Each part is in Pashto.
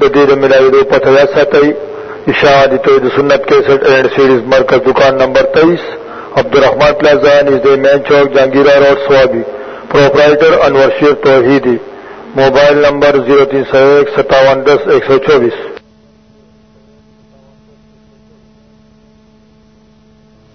د دې د ملاویدو پته یاد ساتئ اشاعت توحید سنت 61 اینڈ سیریز مرکز دکان نمبر 23 عبدالرحمن پلازا نږدې مین چوک جهانگیرا روډ سوابي پرپرایټر انور شیر توحیدی موبایل نمبر 03015710124 Thank you.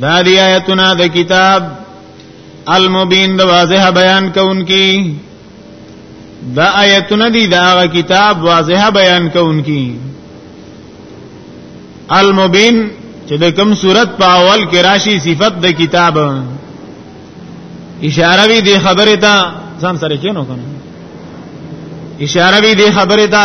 دا دی آیتونه د کتاب المبین د واضح بیان کوونکی دا آیتونه دی دا هغه کتاب واضح بیان کوونکی المبین چې د کوم صورت په اول کې راشي صفت د کتاب اشاره وی دی خبره ته ځان سره کینو کنه اشاره وی دی خبره ته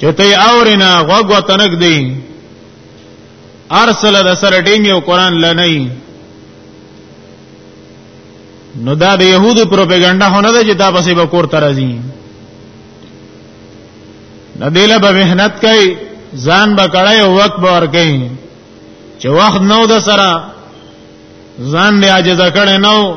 چې ته اورینا غوږ وتنک دی ارسل د سره ټینګ یو قران لنی نو دا د يهودو پروپاګاندا هونه ده چې دا پسې به کور ترازی نه دیله به مهنت کوي ځان به کړای او وخت به ور کوي چې وخت نو د سره ځان دی عاجز کړي نو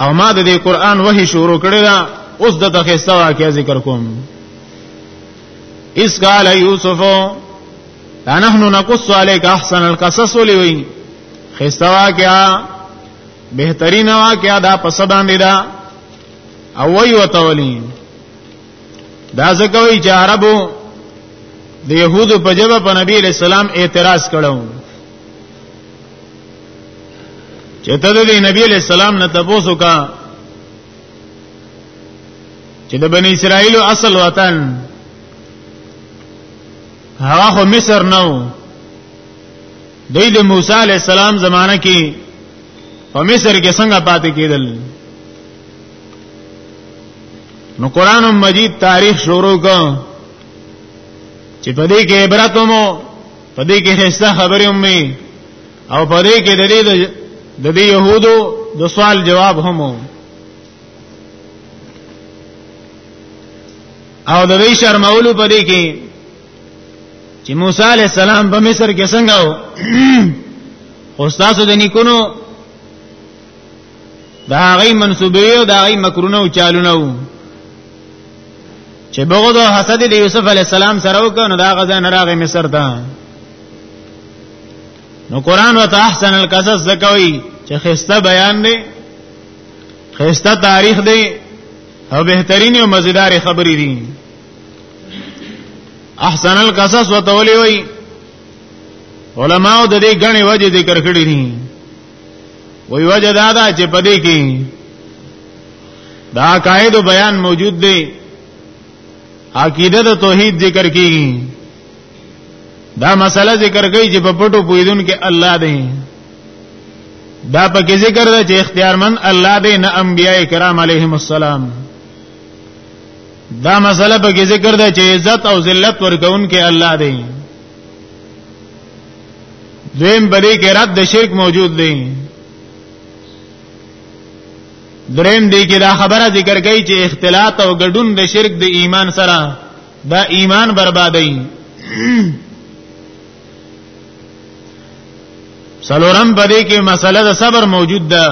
او ما د دې قران وحي شروع کړی دا اوس د تخصه واقعي ذکر کوم اس قال یوسف نحن نقص عليك احسن القصص ولوي خسته واقعا بهترین واقعا دا پس باندې دا او وی وتولی دا ځکه وی چې عربو د يهودو په جبه په نبی اسلام اعتراض کړو چې ته د نبی علی السلام نه تاسو کا چې د بنی اسرائیل اصل وطن هغه خو مصر نو د دې موسی علی السلام زمانہ کې په مصر کې څنګه پاتې کېدل نو قران مجید تاریخ شروع کړ چې په دې کې عبرت مو په دې کې هیڅ خبرې هم نه او په دې کې د دې د دې يهودو د سوال جواب هم او د دې شرمولو په دې کې چې موسی عليه السلام په مصر کې څنګه و خو تاسو د نیکونو دا غي منسوبې او دا غي مکرونه او چالونه وو چې بغض او حسد د یوسف علی السلام سره وکړو دا غزا نه راغی مصر ته نو قران وت احسن القصص زکوي چې خسته بیان دی خسته تاریخ دی او بهترین او مزیدار خبرې دي احسن القصص وتولي وي علماء د دې غني وجه ذکر کړی دي وی وجه دا دا چې پدې کې دا قائد بیان موجود دی عقیده د توحید ذکر کیږي دا مسله ذکر کوي چې په پټو پویدون کې الله دی دا پکې ذکر ده چې اختیارمن الله دی نه انبیاء کرام علیهم السلام دا مسله پکې ذکر ده چې عزت او ذلت ورکون کې الله دی دویم بری کې رد د شرک موجود دی دریم دی کې دا خبره ذکر کوي چې اختلاط او ګډون د شرک د ایمان سره دا ایمان بربادای سلورم بری کې مسله د صبر موجود ده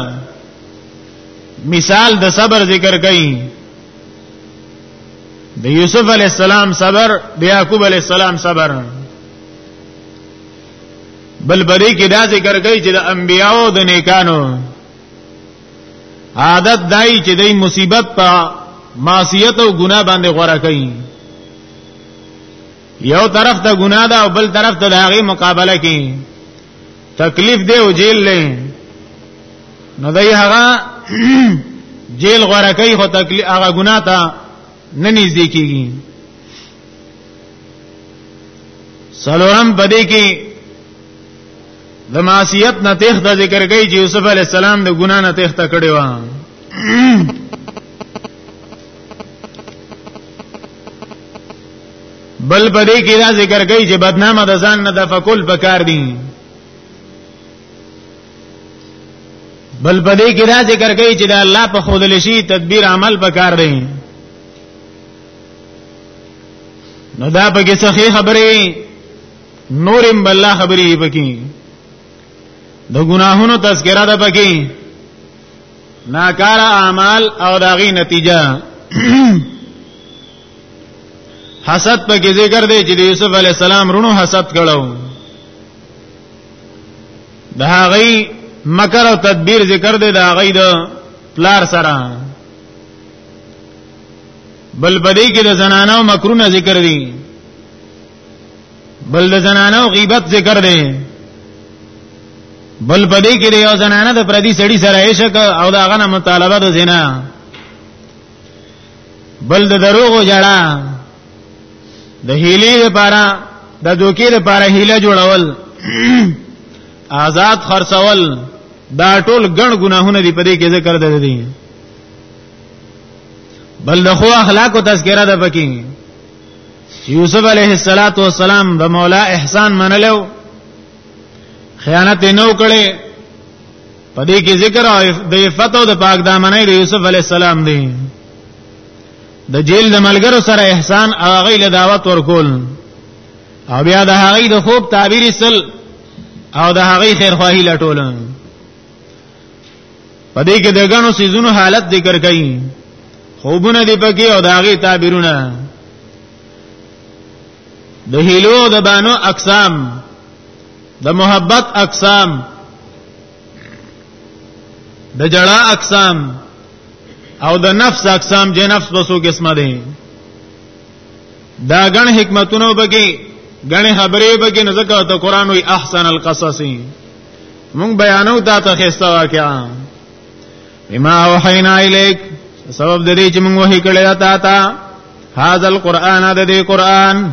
مثال د صبر ذکر کوي د یوسف علی السلام صبر د یعقوب علی السلام صبر بل بری کې دا ذکر کوي چې د انبیانو د نیکانو عادت دای چې د مصیبت په معصیت او ګناه باندې غوړه کوي یو طرف ته ګناه ده او بل طرف ته د هغه مقابله کوي تکلیف دی او جیل لې نو دای هغه جیل غوړه کوي خو تکلیف هغه ګنا ته نه نږدې کیږي سلورم پدې کې د معصیت نه تخت ذکر کوي چې یوسف علی السلام د ګنا نه تخت کړي و بل په دې کې دا ذکر کوي چې بدنامه د ځان نه د فکل پکار دي بل په دې کې دا ذکر کوي چې د الله په خودل شي تدبیر عمل پکار دي نو دا په کې صحیح خبره نورم بل خبرې پکې د ګناهونو تذکرہ ده پکې ناکاره اعمال او داغي نتیجه حسد په کې ذکر دی چې یوسف علی السلام رونو حسد کړو د هغه مکر او تدبیر ذکر دی د هغه د پلار سره بل بدی کې د زنانو مکرونه ذکر دي بل د زنانو غیبت ذکر دی بل بدی کې یو زنانه د پردي سړي سره عشق او د هغه مطالبه د زنا بل د دروغو جړه د هیلې لپاره د دوکې لپاره هیله جوړول آزاد خرڅول دا ټول ګڼ ګناهونه دی په دې کې ذکر ده دي بل د خو اخلاقو تذکرہ ده پکې یوسف علیه الصلاۃ والسلام د مولا احسان منلو خیانت نه وکړي په دې کې ذکر د عفت او د پاک دامنۍ د یوسف علی السلام دی د جیل د ملګرو سره احسان او هغه له دعوت ورکول او بیا د هغه د خوب تعبیر سل او د هغه خیر خواهی لټول په دې کې د غنو سيزونو حالت ذکر کړي خوبونه دی پکې او د هغه تعبیرونه د هیلو د بانو اقسام د محبت اقسام د جړا اقسام او د نفس اقسام چې نفس بسو قسمه دي دا غن حکمتونو بګي غن خبرې بګي نه زکه ته قران وی احسن القصص مونږ بیانو دا ته خسته واقعا بما وحینا الیک سبب د دې چې مونږ وحی کړی تا تا هاذا القرآن د دې قرآن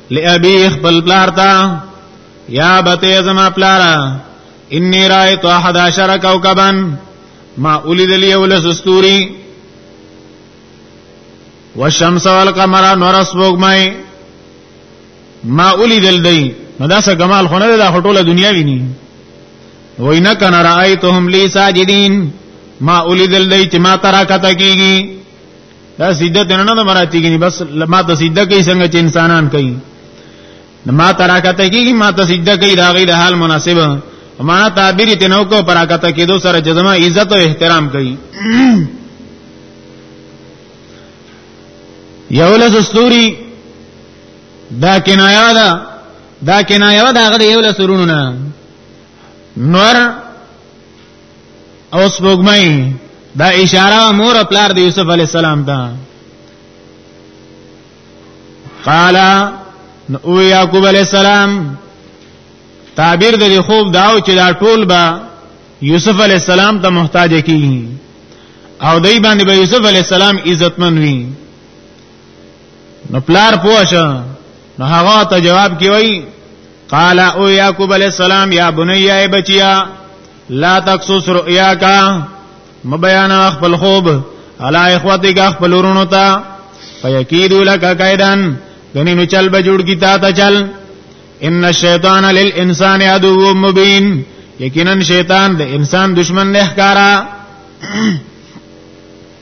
لابي خپل پلار تا یا بته زما پلارا انی رایت احد عشر کوكبا ما اولید لی ولس استوری والشمس والقمر نور سبوغمای ما اولیدل دی نو دا څه کمال خو نه ده دا ټوله دنیا ویني وینا کنا رایتهم لی ساجدین ما اولیدل دی چې ما ترا کته کیږي دا سیده ته نه مراتی کیږي بس ما ته سیده کوي څنګه چې انسانان کوي ما تراکته کیږي ما ته سیده کوي دا غیر حال مناسب معنا تعبیر ته نو کو پراکته کیدو سره جزما عزت او احترام کوي یولس استوري دا کنایه ده دا کنایه ده هغه یولس سرونو نه نور او سپوږمۍ دا اشاره مور پلار د یوسف علی السلام ته قال او یعقوب علی السلام تعبیر د خوب داو چې دا ټول با یوسف علی السلام ته محتاج کیږي او دای باندې به یوسف علی السلام عزتمن وي نو پلار پوه شو نو هغه ته جواب کوي قال او یعقوب علی السلام یا بنی ای بچیا لا تقصص رؤیاک مبیانا خپل خوب علا اخواتک خپل ورونو ته فیکیدو لک کیدن غنی نو چل به جوړ کی تا ته چل ان الشیطان للانسان عدو مبین یقینا شیطان د انسان دشمن نه ښکارا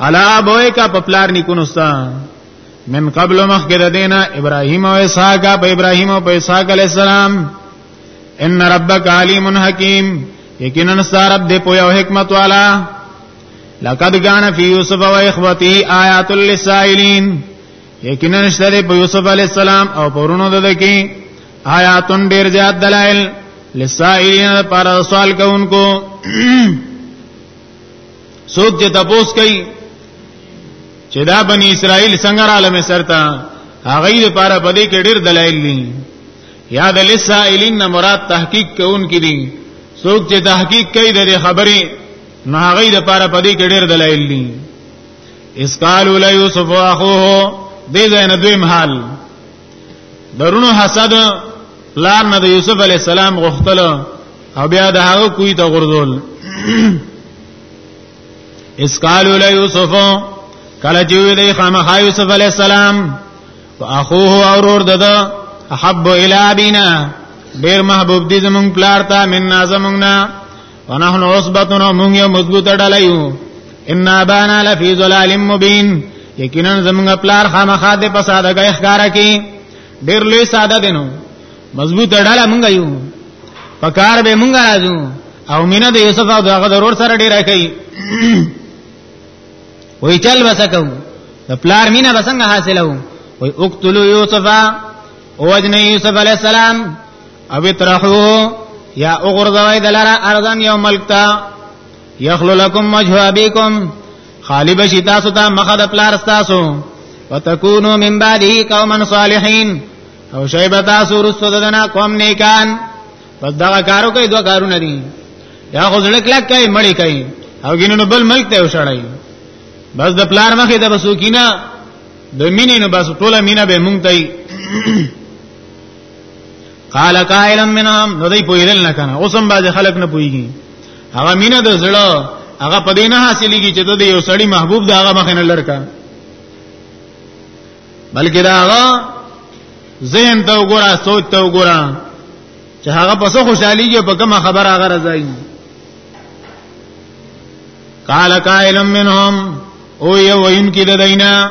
علا ابوی کا په پلار نیکونو ستا من قبل مخکې د دینه ابراهیم او اسحاق په ابراهیم او اسحاق علی السلام ان ربک علیم حکیم یقینا سارب دې پویا او حکمت والا لقد كان في يوسف واخوته آیات للسائلین یقینا شته په یوسف علی السلام او پرونو د دکی آیاتون ډیر زیات دلایل لسائلین پر سوال کوونکو څوک چې تپوس کوي چې دا بنی اسرائیل څنګه را لمه سرتا هغه یې لپاره پدې کې ډېر دلایل دي یا د لسائلین مراد تحقیق کوونکې دي څوک چې تحقیق کوي د خبرې نو هغه یې لپاره پدې کې ډېر دلایل دي اس قالوا لا یوسف اخوه دې ځای نه دوی محل درونو حسد پلار نه د یوسف علی السلام غختل او بیا د هغه کوی ته غردول اس قالو لا یوسف کله چې وی دی خامخ یوسف علی السلام واخوه اورور دده احب الی ابینا ډیر محبوب دي زمون پلار ته من زمونږ نه ونحن عصبتنا مونږ یو مضبوطه ډله یو ان ابانا لفی ظلال مبین یقینا زمونږ پلار خامخا د فساد غي ښکارا کی ډیر لوی ساده دینو مضبوط ډله مونږ یو پکار به مونږ راځو او مینه د یوسف او دغه ضرور سره ډیره کوي وای چل وسکو د پلار مینه بسنګ حاصلو وای اقتلوا یوسف او وجن یوسف علی السلام او ترحو یا اوغرزوی دلارا ارضان یو ملک تا یخلو لکم وجه ابیکم خالی بشی تاسو تا مخد پلار ستاسو وتکونو من بعده قوما صالحین او شیب تاسو رسو ددنا قوم نیکان پس دا کارو کوي دوه کارونه دي یا خو ځلک لک کوي مړی کوي او ګینونو بل ملک ته وشړای بس د پلار مخې ته بسو کینا د مینې نو بس ټوله مینه به مونږ ته قال قائل منهم نو دی پویل نه کنه اوسم باز خلق نه پویږي هغه مینه د زړه هغه پدې نه حاصلېږي چې د یو سړی محبوب دا هغه مخنه لړکا بلکې دا هغه ذهن ته وګوره سوچ ته وګوره چې هغه پس خوشحاليږي په کومه خبره هغه راځي قال قائل منهم او یو وین کې د دینه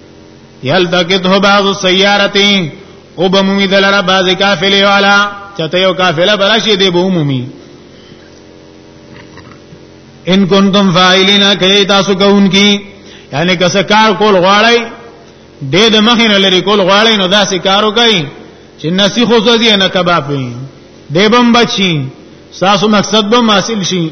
یل دکت هو بعض السیارتین او بمومی دلرا بعض کافلی والا چته یو کافله براشی دی بومومی ان کنتم فاعلین کای تاسو کوونکی یعنی که څه کار کول غواړی د دې مخینه لري کول غواړی نو داسې کارو کوي چې نسی خو زدي نه کباب وي دیبم بچی ساسو مقصد به حاصل شي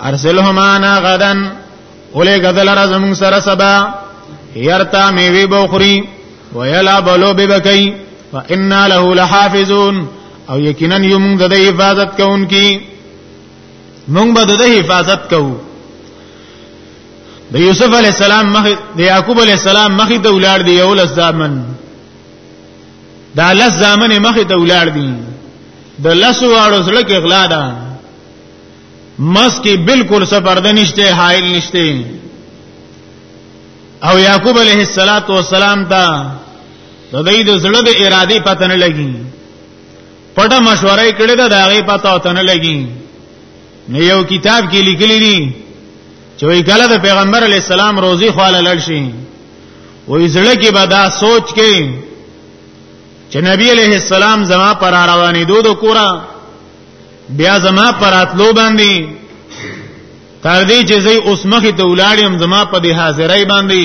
ارسلهما نا غدن اولی غدل را زمون سره سبا یرتا میوی بوخری ویلا بلو ببکی فإنا له لحافظون او یقینا یمون د حفاظت کوونکی مونږ به د حفاظت کوو د یوسف علی السلام مخ د یعقوب علی السلام مخ ته ولار دی یو لس ځامن دا لس ځامن مخ ته ولار دی د لس واړو سره کې اغلا ده مس کې بالکل څه پرده نشته حائل نشته او یعقوب علیه الصلاۃ والسلام ته د دې د زړه د ارادي پته نه لګي پټه مشوره کړې ده دا غي پته او تنه لګي نو یو کتاب کې لیکلي دي چې وی کله د پیغمبر علی السلام روزي خواله لړ شي وې زړه کې به دا سوچ کې چې نبی علیہ السلام زما پر روانې دو د کورا بیا زما پراتلو باندې تر دې چې زه اوس مخې ته ولاړم زما په دې حاضرای باندې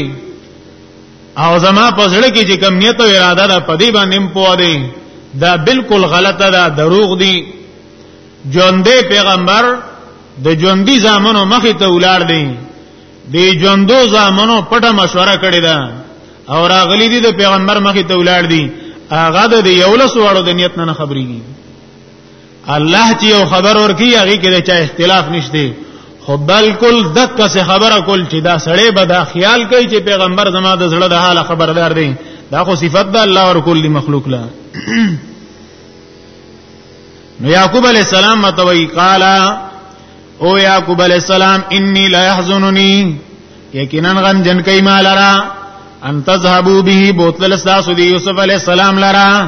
او زما په زړه کې چې کم نیت او اراده ده په دې باندې پوه دی دا بالکل غلطه ده دروغ دی ژوندې پیغمبر د ژوندۍ زامنو مخې ته ولاړ دی د ژوندو زامنو پټه مشوره کړې ده او راغلي دي د پیغمبر مخې ته ولاړ دي هغه د یولس وړو د نیت نه خبرېږي الله چې یو خبر ورکی هغه کې چا اختلاف نشته خو بالکل دغه څه خبره کول چې دا سړی به دا خیال کوي چې پیغمبر زما د زړه د حال خبردار دی دا خو صفت ده الله ور کول مخلوق لا نو یعقوب علی السلام متوي قال او یعقوب علی السلام انی لا يحزننی یقینا غم جن کای مال را ان تذهبوا به بوتل استاسو دی یوسف علی السلام لرا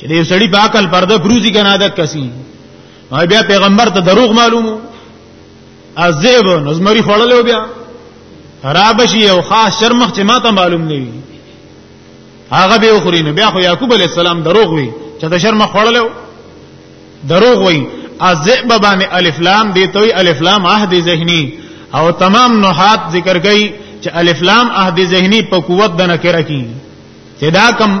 چې دې سړی په عقل پرده پروزي کنه عادت کسي او بیا پیغمبر ته دروغ معلومو عذاب نزمری خړلې بیا رابشي او خاص شرمخ چې ماته معلوم نه وي هغه به اخري نه بیا خو یعقوب علی السلام دروغ وي چې د شرمخ خړلې دروغ وي الذئب باندې الف لام دی توي الف لام عهد ذهني او تمام نحات ذکر کوي چې الف لام عهد ذهني په قوت د نکره کی چې دا کم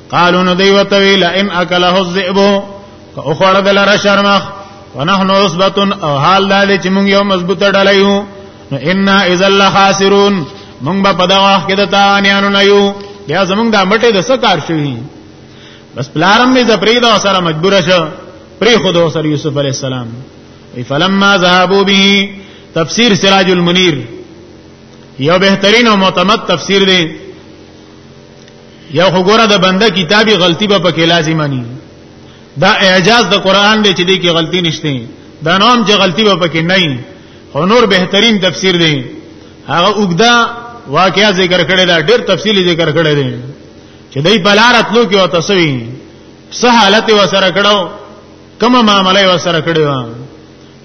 قالو نو دی وتوی لئن اکله الذئب که خوړ دل را شرمخ ونحن عصبه او حال دا چې موږ یو مضبوطه ډله یو نو ان اذا لخاسرون موږ به په دا وخت کې د تاوانیانو نه یو بیا زموږ د مټې د سکار شوی بس پلارم می زپری دا سره مجبور شو پری خود سره یوسف علی السلام ای فلما ذهبوا به تفسیر سراج المنیر یو بهترین او معتمد تفسیر دی یا خو ګوره د بنده کتابي غلطي به پکې لازمه نه دا اعجاز د قران دی چې دې کې غلطي نشته دا نوم چې غلطي به پکې نه وي خو نور بهترین تفسیر دی هغه وګدا واقعیا ذکر کړی دا ډېر تفصیلی ذکر کړی دی چې دای په لار اتلو کې او تسوی سه حالت وسره کړو کومه معاملې وسره کړو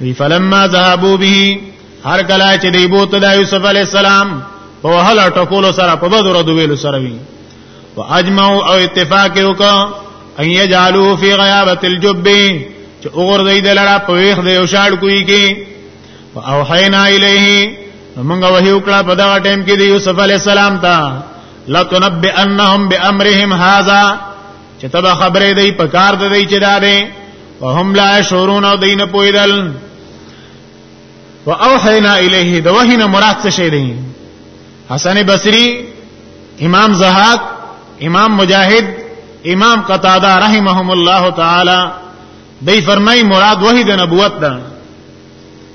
وی فلما ذهبوا به هر کله چې دی بوت د یوسف علی السلام په هل ټکول سره په بدر د ویلو سره وی واجمعوا او اتفاق وکړه ان یجعلوا فی غیابت الجب چې وګورځي د لړا په ویخ د یو شاړ کوي کې او حینا الیه موږ وحی وکړه په دا ټیم کې د یوسف علی السلام ته لتنبئنهم بامرهم هذا چې تبه خبرې دی په کار دی چې دا دی وهم لا شورون او دین پویدل واوحینا الیه د وحی نه مراد څه شی دی حسن بصری امام زهاق امام مجاهد امام قتاده رحمهم الله تعالی دی فرمای مراد وحی د نبوت ده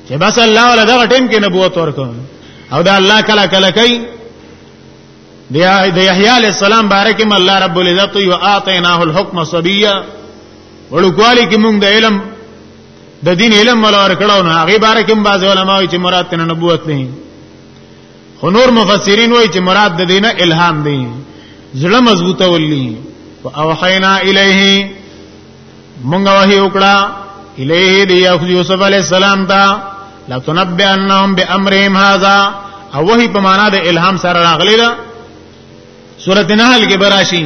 چې بس الله ولا دا ټیم کې نبوت ورکو او دا الله کله کله کوي د یحیی علی السلام بارک م الله رب العزت یو اعطیناه الحکم صبیا ولکوالی کې موږ د علم د دین علم ولا ورکړو نه هغه باره کې بعض علما وایي چې مراد تن نبوت نه خو نور مفسرین وایي چې مراد د دینه الهام دی زړه مضبوطه ولي او حینا الیه مونږ وحی وکړه الیه دی یوسف علی السلام ته لتنبئنهم بامرهم هذا او وحی په معنا د الهام سره راغلی دا سورته نحل کې براشي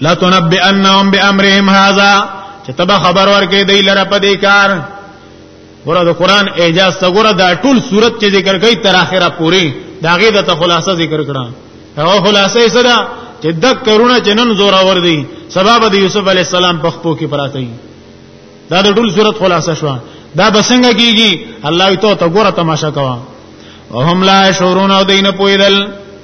لا تنبئنهم بامرهم هذا چې تبا خبر ورکې دی لره په دې کار ګوره د قران اعجاز ته ګوره دا ټول صورت چې ذکر کوي تر اخره پوری دا غي د خلاصه ذکر کړه هغه خلاصه یې صدا چې د کرونه جنن زور اور دی سبب د یوسف علی السلام په خپو کې پراته دي دا د ټول صورت خلاصه شو دا بسنګ کیږي الله ته ته ګوره تماشا کوا وهم لا شعورون او دین پویدل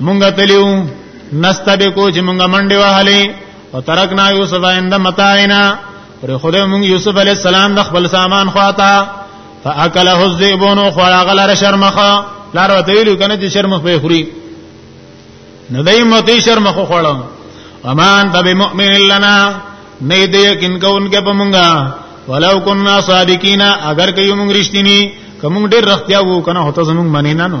مونږ تلیو نستبقو چې مونږ منډه وهلې او ترکنا یوسف عند متاعنا پر خدای مونږ یوسف علی السلام د خپل سامان خواتا فاکله الذئبون خورا غلر شرمخه لار وته ویلو کنه چې شرمخ به خوري نو دای مته شرمخ خوړم امان تب مؤمن لنا نه دې یقین کوونکې په مونږه ولو كنا صادقین اگر کوي مونږ رښتینی کوم ډېر رښتیا وو کنه هوته زمونږ منی نه نو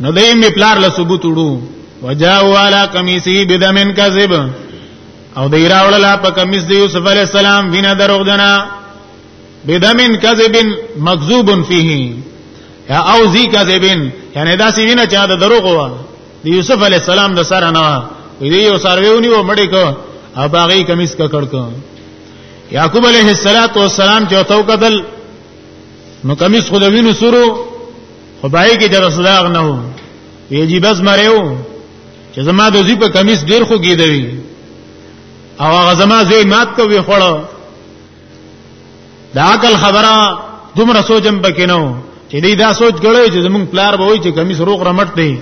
نو دای می پلار له ثبوت وړو وجاو علی قمیصه بدمن کذب او دی راوړل په قمیص دی یوسف علی السلام وینا دروغ جنا بدمن کذب مکذوب فیه یا او ذی کذب یعنی دا سی وینا چا د دروغ و دی یوسف علی السلام د سره نه وی دی یو سرویونی و مړی کو او باغی قمیص کا کړ کو یعقوب علیه السلام چې تو قتل نو قمیص خو د وینو سورو خو بای کې د رسول الله نه وو یجی بس مریو چې زما د زی په کمیس ډیر خو کېدوي او هغه زما زی مات کوي خړو دا عقل خبره دومره سوچم پکې نه وو چې دې دا سوچ غړې چې زمونږ پلار به وای چې کمیس روغ رمټ دی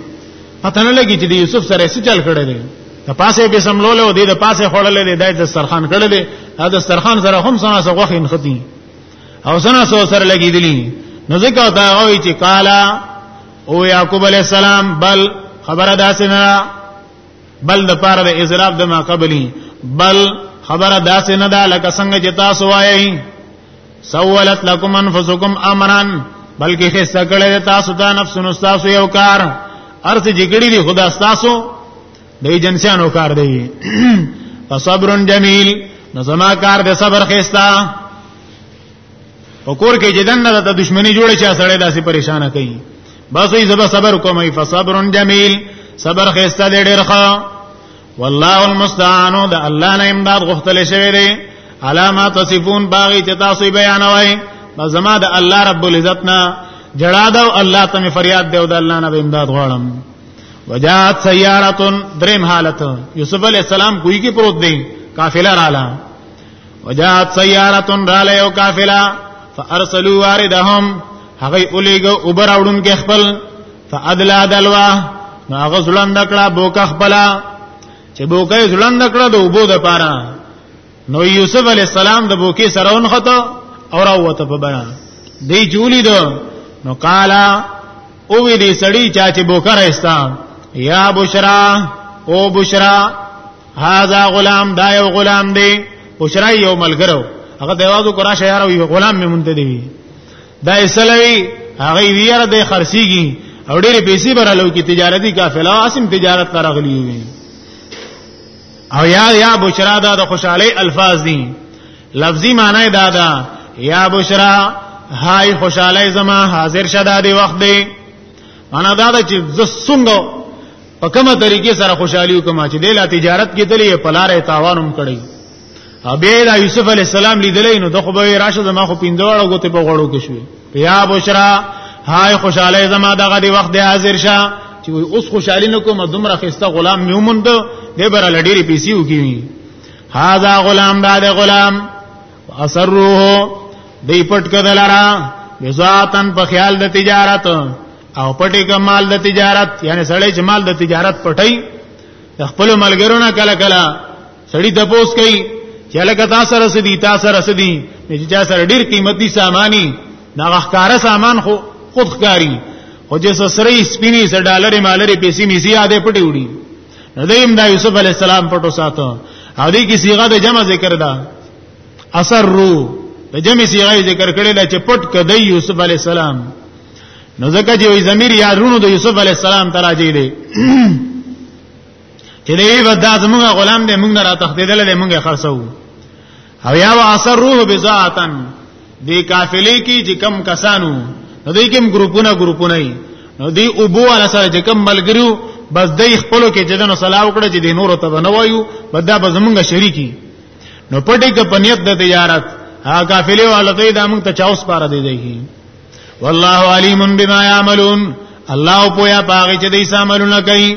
پته نه لګی چې یوسف سره څه چل کړی دی د پاسه به سملول او د پاسه خړلې دی د سرخان کړلې دا د سرخان سره هم سنا سره غوخه انختی او سنا سو سره لګی دلی نو ځکه دا وی چې قالا او یعقوب علی السلام بل خبره داسې نه بل د پاره د اضراب د ما قبلی بل خبره داسې نه ده لکه څنګه چې تاسو وایي سولت لكم انفسكم امرا بلکې خسته کړی تاسو ته نفس نو تاسو یو کار ارته جګړی دی خدا تاسو د ایجنسیانو کار دی فصبر جمیل نو زما کار د صبر خستا او کور کې چې دنه د دشمنی جوړ شي سړی داسې پریشان کوي بس وي زبر صبر کوم فصبر جمیل صبر خستا دې ډېر ښه والله المستعان د الله نه امداد غوښتل شوی دی علامات صفون باغی چې تاسو بیانوي بس زما د الله رب العزت نه جړا دا الله ته فریاد دی او د الله نه امداد غواړم وجات سیارتن دریم حالت یوسف علی السلام کوی کې پروت دی قافله رااله وجات سیارتن رااله یو قافله فارسلوا واردهم هغه اولیګو اوبر اورون کې خپل فادلا دلوا نو هغه زلند کړه بوک خپل چې بوکه زلند کړه د اوبو د پاره نو یوسف علی السلام د بوکي سرون خطا اور اوته په بنا دی جولی دو نو قالا او وی دې سړی چا چې بوکر ایستا یا بشرا او بشرا هاذا غلام دا یو غلام دی بشرا یو ملګرو هغه د یوازو کرا شهر وی غلام می مونته دی دا اسلوی هغه ویره د خرسیږي او ډېر پیسې برالو کی تجارتي قافله اسم تجارت ترغلی وی او یا یا بشرا دا د خوشحالي الفاظ دي لفظي معنی دا ده یا بشرا هاي خوشاله زما حاضر شدا دی وخت دی معنا دا ده چې ز څنګه په کومه طریقې سره خوشحالي وکم چې د لا تجارت کې تلې په لارې تاوانم کړی ابي دا یوسف علی السلام لیدلې نو د خو به راشه زما خو پیندوړو غوته په غړو کې شوې یا بشرا هاي خوشاله زما دغه دی وخت دی حاضر شه چې اوس خوشحالي نکوم دومره خسته غلام میومند دی بر لډيري پیسې وکوي هاذا غلام دا د غلام اسروه دی پټ کړه لرا بزاتن په خیال د تجارت او پټی کمال د تجارت یعنی سړی چې مال د تجارت پټی خپل ملګرو نه کله کله سړی د پوس کوي چې لکه تاسو سره سدي تاسو سره سدي چې چا سره ډیر قیمتي سامانی دا غخکاره سامان خو خود ښکاری او جس سری سپینی سر ډالر مالری پیسې میزی یادې پټي وړي نو دیم دا یوسف علی السلام پټو ساتو او دې کې صيغه د جمع ذکر ده اثر رو د جمع صيغه ذکر کړي دا چې پټ کده یوسف علی السلام نو ځکه چې وي ضمیر یا رونو د یوسف علی السلام تراجی دی چې دې ودا زموږ غلام دې موږ نه را تخدیدل دې موږ خرڅو او یا واثر روح بذاتن دی قافلې کې چې کم کسانو نو دې کوم ګروپونه ګروپونه نو دې ابو علی سره چې کم ملګریو بس دې خپل کې چې دنو صلاح وکړه چې دې نور ته نه وایو بدا به زمونږ شریکی نو پټې کې پنیت د تجارت ها قافلې والته دا موږ ته چاوس پاره دی دی والله علیم بما یعملون الله پویا پاږي چې دې عملونه کوي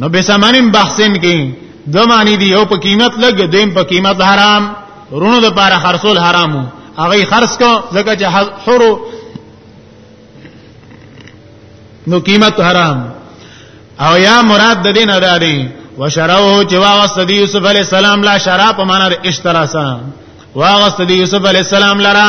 نو به سمانین بحثین کې دو معنی دی یو په قیمت لګ دیم په قیمت حرام رونو د پاره خرصول حرامو هغه خرص کو ځکه چې حرو نو قیمت حرام او یا مراد د دین ادا دی وشرو چې واغست دی یوسف علی السلام لا شراب معنا د اشتراسا واغست دی یوسف علی السلام لرا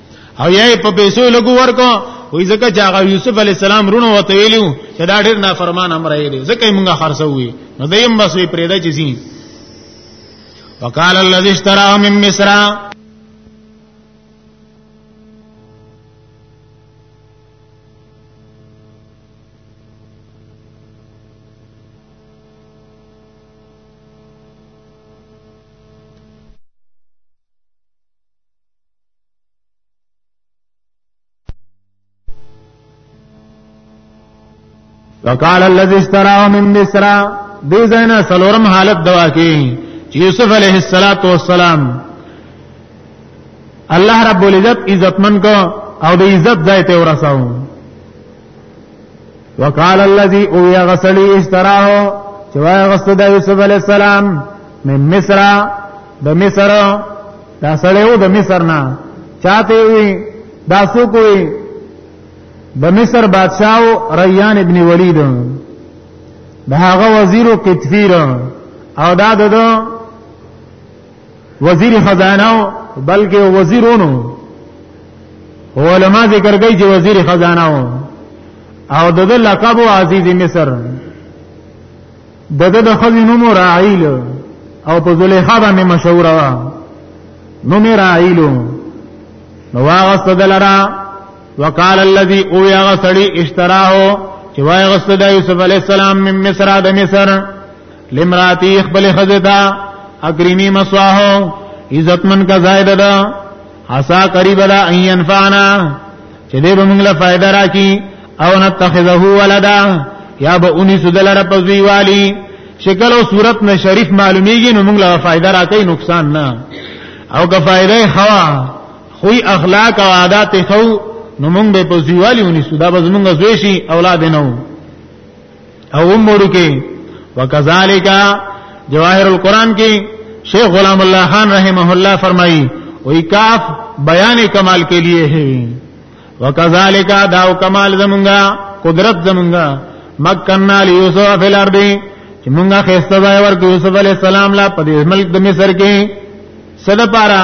او یې په پیسو لګو ورکو وې ځکه چې هغه یوسف علی السلام رونو وته ویلو چې دا ډېر نافرمان امر یې دی ځکه یې مونږه خرڅوي نو دیم بس وی پرېدا چې زین وقال الذي اشتراه من مصر وقال الذي استراه من مصر دې زینا سلورم حالت دوا کې چې یوسف علیه الصلاۃ والسلام الله رب العزت عزتمن کو او د عزت ځای ته ورساو وقال الذي او يغسلي اشتراه چې وای غسل د یوسف علی السلام من مصر د مصر دا سړی و د مصر نه چاته وي دا سو کوي د مصر بادشاہ ریان ابن ولید دا هغه وزیر قطفیر او دا ددو وزیر خزانه بلکې وزیرونو علما ذکر کوي چې وزیر خزانه او د دې لقب عزیز مصر د دې د خزینو مو راعیل او په زلیخا باندې مشهور و نو مې راعیل نو واغست دلرا وقال الذي او یا غسړي اشتراه چې وای غسد یوسف علی السلام من مصر د مصر لمراتی خپل خزتا اکریمی مسواهو عزتمن کا زائد ده حسا قریب ده ان ينفعنا چې دې به موږ له فائدہ راکې او نتخذه ولدا یا به اونې سدلر په زوی والی شکل او صورت نه شریف معلومیږي نو موږ له فائدہ راکې نقصان نه او که فائدہ خوا خوې اخلاق او عادت خو نو موږ به په زوی والی اونې سدا به موږ زوی شي اولاد نه او عمر کې وکذالک جواهر القرآن کې شیخ غلام الله خان رحمه الله فرمایي وی کاف بیان کمال کے لیے ہے وکذالک داو کمال زمونږه قدرت زمونږه مکننا لیوسف فی الارض چې مونږه خسته ځای ورکړو یوسف علی السلام لا په دې ملک د مصر کې صد پارا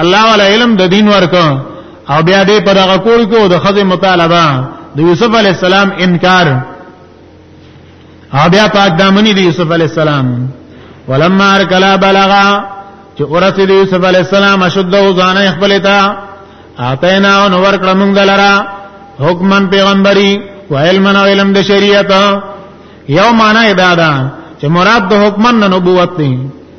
الله ولا علم د دین ورکو او بیا دې په دغه کول کو د خزه مطالبه د یوسف علی السلام انکار او بیا پاک دامنی د یوسف علی السلام ولما ارکلا بلغا چې اورث د یوسف علی السلام اشد او ځان خپلتا اتینا او نور کړم دلرا حکمن پیغمبري و علم او علم د شریعت یو معنی دا ده چې مراد د حکمن نبوت دی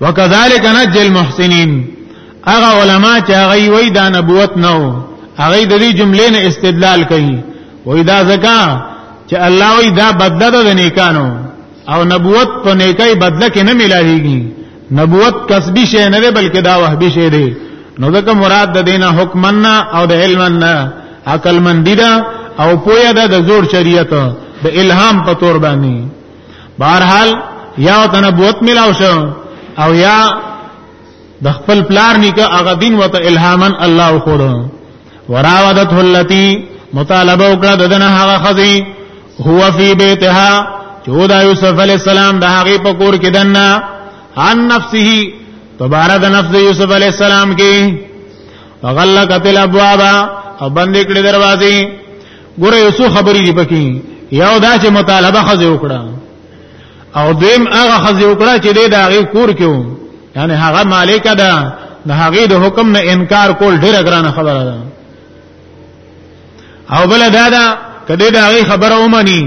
وکذالک نجل المحسنین هغه علما چې هغه وی دا نبوت نو هغه د دې جملې نه استدلال کوي وای دا زکا چې الله وی دا بدله ده د نیکانو او نبوت په نیکای بدله کې نه ملایږي نبوت کسبی شی نه دی بلکې دا وهبی شی دی نو ځکه مراد د دینه حکمنا او د علمنا عقل مندی ده او پویا ده د زور شریعت د الهام په تور باندې بهرحال یا ته نبوت ملاو شو او یا د خپل پلار نیکه هغه دین وته الهامن الله خورو وراودته التي مطالبه وکړه د دنه هغه خزي هو فی بیتها چودا یوسف علی السلام د هغه په کور کې دنه عن نفسه تبارد نفس یوسف علی السلام کې وغلقت الابواب او بند کړې دروازې ګوره یو څو خبرې دی پکې یو دا چې مطالبه خزه وکړه او دیم هغه خزه وکړه چې د هغه کور کې و یعنی هغه مالک ده د هغه د حکم نه انکار کول ډیر ګرانه خبره ده او بل دا ده کله دا هغه خبره ومني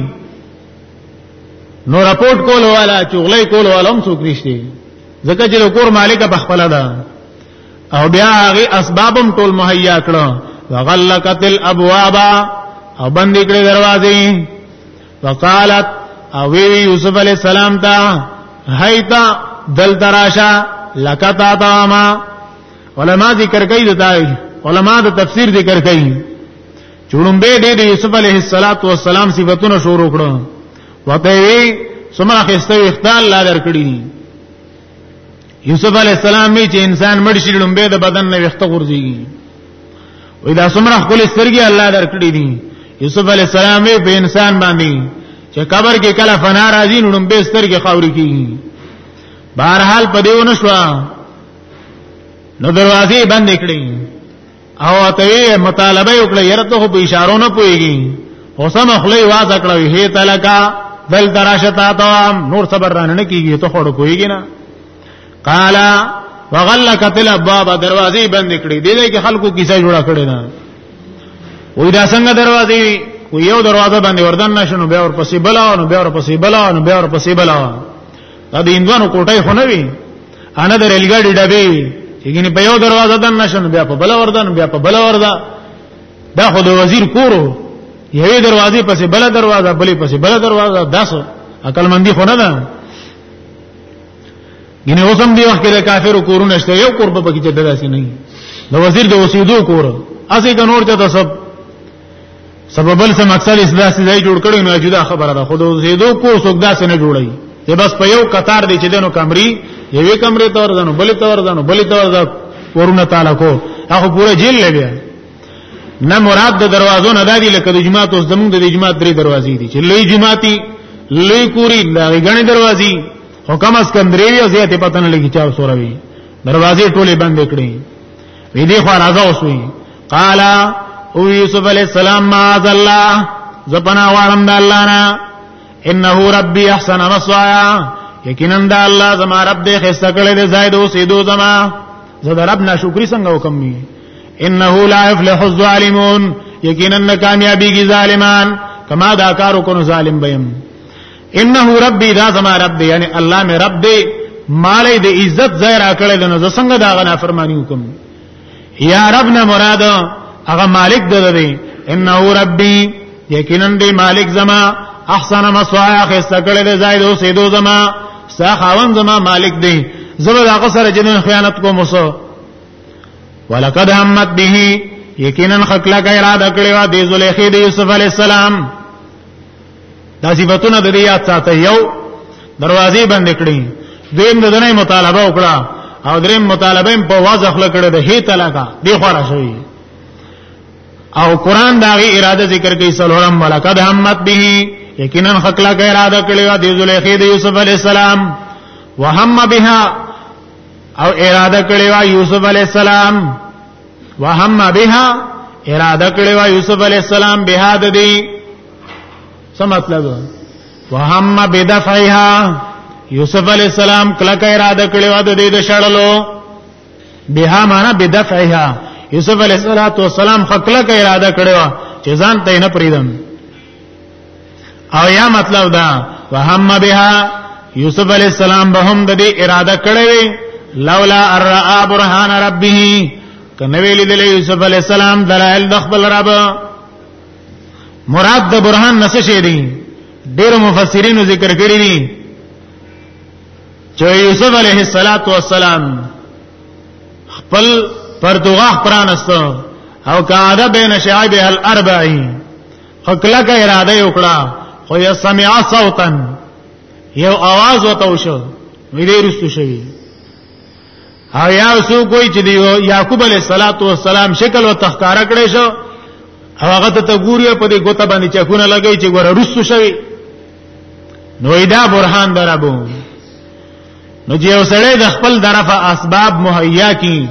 نو رپورټ کول والا چغلې کول والا هم څوک نشته ځکه چې کور مالک په خپل ده او بیا هغه اسبابم ټول مهیا کړو وغلقت الابواب او بند کړې دروازې وقالت او وی یوسف علی السلام ته هیتا دل تراشا لکتا تاما علما ذکر کوي دای علما د تفسیر ذکر کوي چړم به دې یوسف علیه السلام صفاتونه شروع کړو وته وی سما خسته اختال لا درکړي یوسف علی السلام می چې انسان مړ شي لومبه د بدن نه وخت غورځيږي وې دا څومره خپل سترګې الله درکړې دي یوسف علی السلام په انسان باندې چې قبر کې کله فنا راځي نو به سترګې خاوري کیږي بهرحال په دیو نشو نو دروازې بند کړې او ته مطالبه وکړه یره ته په اشارو نه پويږي حسن خلی واز کړو هی تلکا دل دراشتا تام نور صبر رانه نه کیږي ته خړو پويږي نه قالا وغلقت الابواب دروازې بند کړې دې دې کې خلکو کیسه جوړه کړې نه وې دا څنګه دروازې یو دروازه باندې وردن نشنو بیا ور پسې بلاو نو بیا ور پسې بلاو نو بیا ور پسې بلاو دا د هندوانو کوټه خو نه وي انا د ریلګاډي ډبې یګنی په یو دروازه دن نشن بیا په بل وردن بیا په بل وردا دا خو د وزیر کورو یوې دروازې پسې بل دروازه بلې پسې بل دروازه داس عقل مندي خو نه ده ګنې اوسم دی وخت کې کافر کورونه شته یو کور په کې چې داسې نه د وزیر د وسیدو کور اسی د نور چا ته سب سببل سم اکثر اصلاح سي ځای جوړ کړي نو جدا خبره ده خو د زیدو کو څوک داسې نه جوړي ته بس په یو قطار دی چې دنو کمري یوې کمرې ته ورځنو بلې ته ورځنو بلې ته ورځنو ورونه تعالی کو هغه پوره جیل لګیا نه مراد د دروازو نه دادی لکه د جمعه اوس زمونږ د جمعه درې دروازې دي چې لوی جمعاتي لوی کوری دا غنې دروازې حکم اس کم درې یا زیاتې پتن لګی چا سوروي دروازې ټوله بند کړې وی دی خو راځه اوسوي قال او یوسف علی السلام معاذ الله زپنا وارم د الله نه انه ربي احسن مسوایا یقینا د الله زما رب دې خسته کړې دې زائد اوسېدو زما زه د رب ناشکری څنګه وکم انه لا يفلح الظالمون یقینا کامیابی کی ظالمان کما دا کارو کو ظالم بیم انه ربي دا زما رب دی یعنی الله مې رب دی مالې د عزت ځای را کړل نو زه څنګه دا غنا فرمانی وکم یا رب نه مراد هغه مالک ده دی انه ربي یقینا دی مالک زما احسن مسوایا خسته کړل زائد اوسېدو زما ساخاون زما مالک دی زبر هغه سره جنن خیانت کوم وسو ولقد همت به یقینا خلق اراده کړو د زلیخې د یوسف علی السلام دا صفاتونه د یاد ساته یو دروازې بند کړې دویم د دنه مطالبه وکړه او دریم مطالبه په واځه خلک کړه د هیت علاقه دی خورا شوی او قران دا غي اراده ذکر کوي سلورم ملکد همت به یقینا خکلا کا اراده کړی و د زلیخې د یوسف علی السلام وهم بها او اراده کړی و یوسف علی السلام وهم بها اراده کړی و یوسف علی السلام بها د دې څه مطلب وهم بدفعها یوسف علی السلام کله کا اراده کړې و د دې د شړلو بها معنا بدفعها یوسف علی السلام خپل کا اراده کړې و چې ځان ته نه پریدم او یا مطلب دا وهم بها یوسف علی السلام به هم د دې اراده کړې وي لولا الرا برهان ربه کنه ویلې د یوسف علی السلام دلایل د خپل رب مراد د برهان نس شي دي ډېر مفسرینو ذکر کړی دي چې یوسف علیه السلام خپل پر دوغه پرانست او قاعده بین شعیب الاربعی خکلک اراده وکړه خو یا سمع صوتا یو आवाज وته وشو ویډیرستو شوی او یا سو کوئی چې دی یعقوب علیه السلام شکل او تخکار کړی شو هغه ته ګوري په دې ګوته باندې چکونه لګی چې ګوره رسو شوی نو دا برهان درابو نو چې یو سړی د خپل طرفه اسباب مهیا کی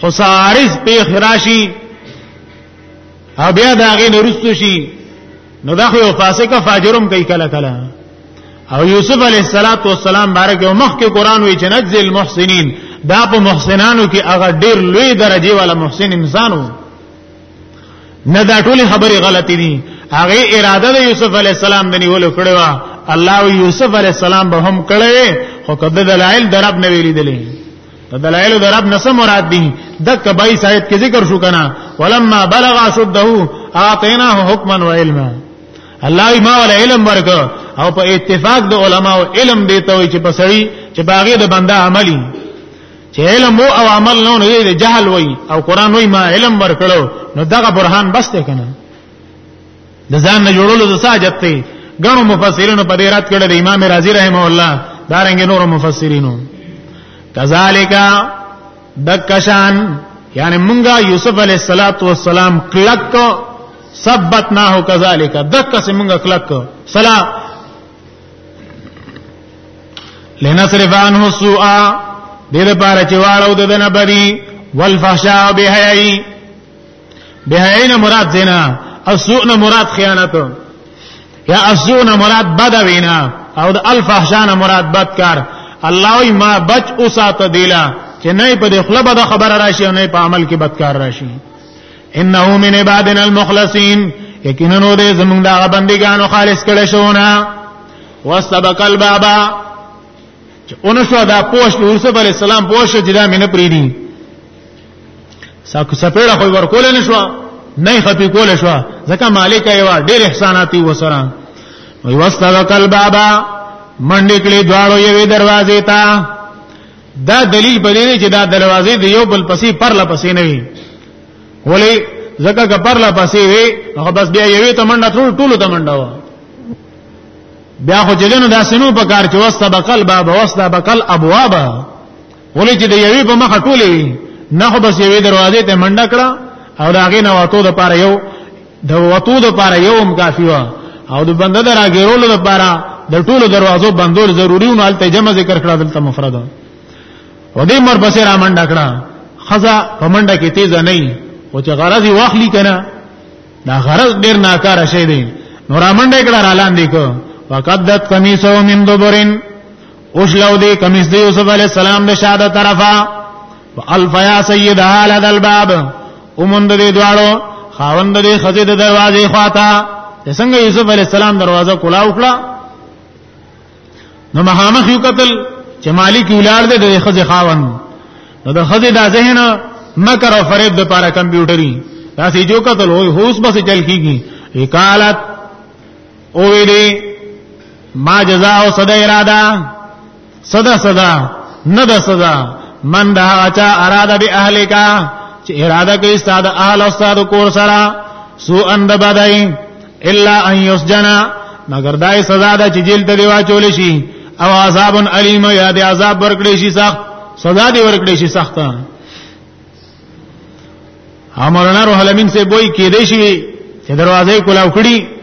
خو سارز په خراشی او بیا دا غي نورستو شي نو دا خو فاسقه فاجرم کوي کله کله او یوسف علیه الصلاۃ والسلام بارک او مخ کې قران وی چې نجزل المحسنین دا په محسنانو کې هغه ډیر لوی درجه والا محسن انسانو نه دا ټول خبره غلطی دي هغه اراده د یوسف علی السلام د نیولو کړو الله او یوسف علی السلام به هم کړی خو کده دلایل درب نه ویلي دي ته دلایل درب نه سم مراد دي د کبای سایت کې ذکر شو کنه ولما بلغ شده اعطیناه حکما و علما الله ما ول علم ورک او په اتفاق د علماو علم دی ته چې پسړي چې باغې د بنده عملی چې علم او عمل نه نه دی جهل وای او قران وای ما علم ورکړو نو دغه برهان بس ته کنه د ځان نه جوړولو د ساجت ته غنو مفسرینو په دې رات کړه د امام رازی رحم الله دارنګ نور مفسرینو کذالک دکشان یعنی مونږه یوسف علیه السلام کلک ثبتناه كذلك دک سے منګ کلک سلا لنصرف عنه السوء دې لپاره چې واړو د دنه بری والفحشاء بهایي بهایي نه مراد زنا السوء نه مراد خیانت یا السوء نه مراد بد وینا او د الفحشاء نه مراد بد کار الله ما بچ اوسات دیلا چې نه په دې خپل بد خبر راشي او نه په عمل کې بدکار راشي انه من عبادنا المخلصين یقینا نو دې زمونږ د بندګانو خالص کړي شونه واستبق البابا چې اونو شو دا پوښ یوسف علی السلام پوښ چې دا مینه پری دي ساکو سپېړه خو ورکول نه شو نه خپې کول شو ځکه مالک یې وا ډېر احسانات یې وسره وي واستبق البابا منډې کړې دواړو یوې دروازې ته دا دلیل بلې چې دا دروازې د یو بل پسې پر لپسې نه وي ولی زکه کپر لا پسې وي هغه بس بیا یوې تمنډه ټول ټول تمنډه و بیا خو چې دنه داسې نو په کار چې وسته بقل باب وسته بقل ابواب ولی چې د یوې په مخه ټولې نه خو بس یوې دروازې ته منډه کړه او دا غې نه واتو د پاره یو د واتو د پاره یو هم کافی و او د بنده دراګیرولو د پاره د ټولو دروازو بندول ضروری ونه الته جمع ذکر کړه دلته مفرده او دې مر پسې را منډه کړه خزا په منډه کې تیز نه وي او چې غرض یې واخلي کنه دا غرض ډیر ناکار شي دی نو را منډه کړه را لاندې کو وقدت قمیصو من دبرن اوشلو دې قمیص دې یوسف علی السلام د شاده طرفه والف یا سید علی الباب اومند دې دواړو خاوند دې خزې د دروازې خواته څنګه یوسف علی السلام دروازه کولا وکړه نو مخامخ یو قتل چې مالک ولار دې د خزه خاون نو د خزه دا ذهن مکر او فریب د پاره کمپیوټري دا سې جو قتل وای هوس بس چل کیږي وکالت او دې ما جزاء او صدا اراده صدا صدا نه د صدا من دا اچا اراده به اهلکا چې اراده کوي استاد اهل استاد کور سره سو اند بدای الا ان یسجنا مگر دای سزا ده چې جیل ته دی واچول شي او عذاب الیم یا دی عذاب ورکړي شي سخت سزا دی ورکړي شي سخت امرنا روح الامین سے بوئی کې دی شي چې دروازه کولاو کړي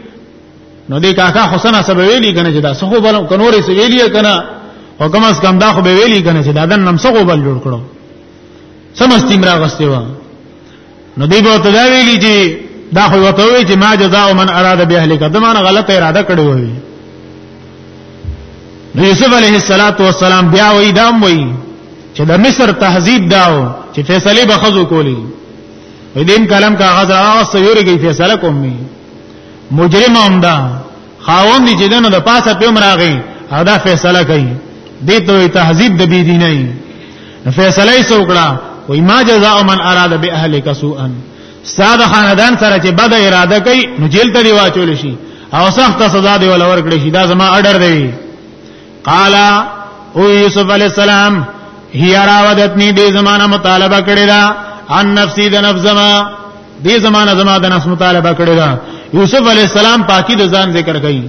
نو دی کاکا حسن سب ویلی کنه چې دا سخو بل کنورې سی ویلی کنه او کم از کم دا خو به ویلی کنه چې دا دن نم سخو بل جوړ کړو سمستیم را غستې و نو دی به ته دا ویلی چې دا خو وته وی چې ما جزاء من اراده به اهلک دا معنی غلطه اراده کړې وی نو یوسف علیه السلام بیا وی دا وی چې د مصر تهذیب داو چې فیصله به خزو کولی دین کلام کا غزا سیوري کی فیصله کوم مجرم هم دا خاوند چې دنه د پاسه په مراغي او دا فیصله کوي دې ته تهذیب د بی دیني فیصله یې وکړه وای ما جزاء من اراد باهلک سوءا ساد خاندان سره چې بد اراده کوي نو جیل ته دی واچول شي او سخت سزا دی ولور کړی شي دا زما اډر دی قال او یوسف علی السلام هي راودتنی دې زمانہ مطالبه کړی دا ان نفسي د نفس زما دې زمانہ زما د نفس مطالبه کړی دا یوسف علی السلام پاکی د ځان ذکر کړي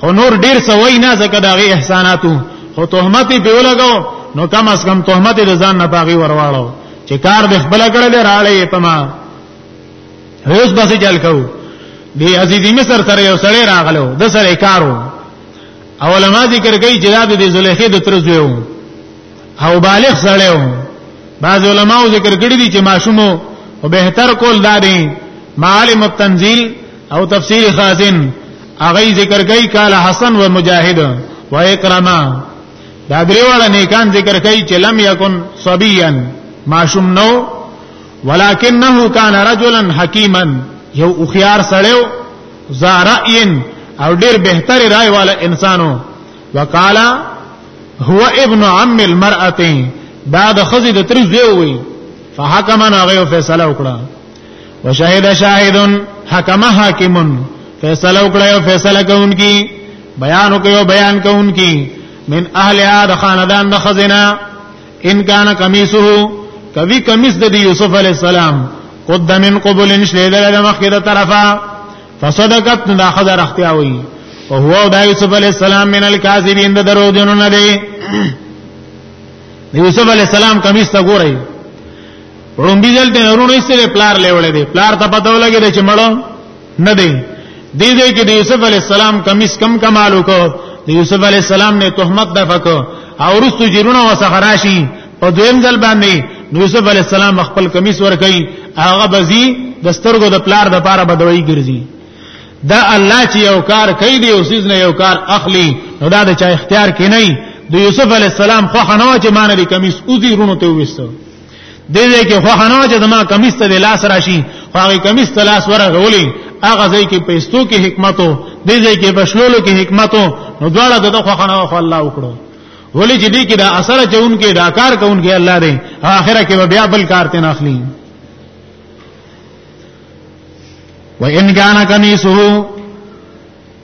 خو نور ډیر سوي نه زکه دا غي احساناتو خو تهمت په ولګو نو کم اس کم تهمت د ځان نه پاغي ورواړو چې کار د خپل کړل راړې پما هیڅ باسي چل کو دی عزیزی مصر سره یو سړی راغلو د سره کارو او علما ذکر کوي چې دا د زلیخې د تر زوی وو او بالغ سره وو بعض علما ذکر کړی دي چې ماشومو او بهتر کول دا دي معالم التنزيل او تفسیر خازن اغه ذکر کوي قال حسن و مجاهد و اکرما دا دریواله نیکان ذکر کوي چې لم یکن صبيا ماشوم نو ولکنه کان رجلا حکیما یو اخیار سړیو زارئن او ډیر بهتري رائے والا انسانو وقالا هو ابن عم المرأه دا د خزې د تر زوی وي فحکم انا غيو فیصله وکړه وشهد شاهد حکم حاکم فیصله وکړه یو فیصله کوونکی بیان وکړو بیان کوونکی من اهل هذا خاندان د خزینه ان کان قمیصه کوي قمیص د یوسف علی السلام قد من قبل شهید له مخکې د طرفه فصدقت دا خبر اختیا وی او هو د یوسف علی السلام من الکاذبین د درو جنو نه دی یوسف علی السلام قمیص ته ګورئ رومبي دلته ورونه یې پلار لیولې دی پلار ته پته ولګی چې مړو نه دی دې دې کې د یوسف علی السلام کمیس کم کمال وکړو د یوسف علی السلام نه تهمت دفق او رستو جیرونه وسخه راشي په دویم ځل باندې یوسف علی السلام خپل کمیس ور کوي هغه بزی د سترګو د پلار د پاره بدوي ګرځي دا الله چې یو کار کوي دی او سیز نه یو کار اخلي نو دا د چا اختیار کې نه دی یوسف علی السلام خو خنو چې مان دي کمیس اوزی رونو ته وستو دې دې کې خو حنا چې زما کمیس ته لاس راشي خو هغه کمیس ته لاس ورغولې هغه ځای کې پیسو کې حکمت او دې دې کې بشلولو کې حکمت نو دواړه دغه خو حنا خو الله وکړو ولې چې دې کې دا اثر چون کې دا کار کون کې الله دې اخره کې بیا بل کار ته ناخلی وان کان کنيسه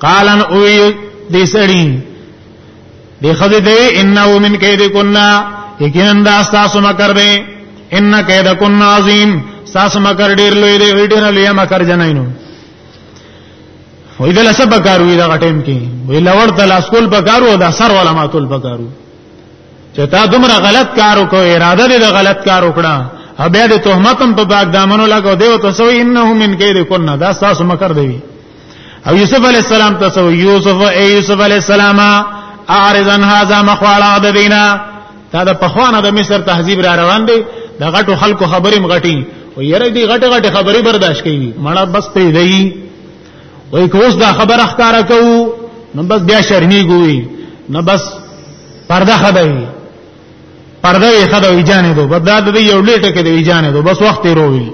قالن او دې سړی دې خدای دې انه من کې دې کنا یقینا دا تاسو مکر به ان کې دې کنا عظیم تاسو مکر ډیر لوی دې ډیر لوی مکر جناینو وې دل سب کارو دا ټیم کې وې لور د لاس کول پکارو دا سر ولا ماتول پکارو چې تا دومره غلط کارو کو اراده دې غلط کارو کړه او بیا د تهمتم په باغ دامنو لګو دیو ته سو انه من کې دې کنا دا تاسو مکر دی او یوسف علی السلام تاسو یوسف ای یوسف علی السلام اعرض عن هذا مخوالا د دینا تا د پخوانه د مصر تهذیب را روان دی د غټو خلکو خبرې مغټي او یره دی غټه غټه خبرې برداشت کوي مړه بس پې دی وای کوس دا خبره ښکارا کو نو بس بیا شرمی ګوي نو بس پرده خدای پرده یې خدای جانې دو بداد دی یو لیټه کې دی جانې دو بس وخت یې روي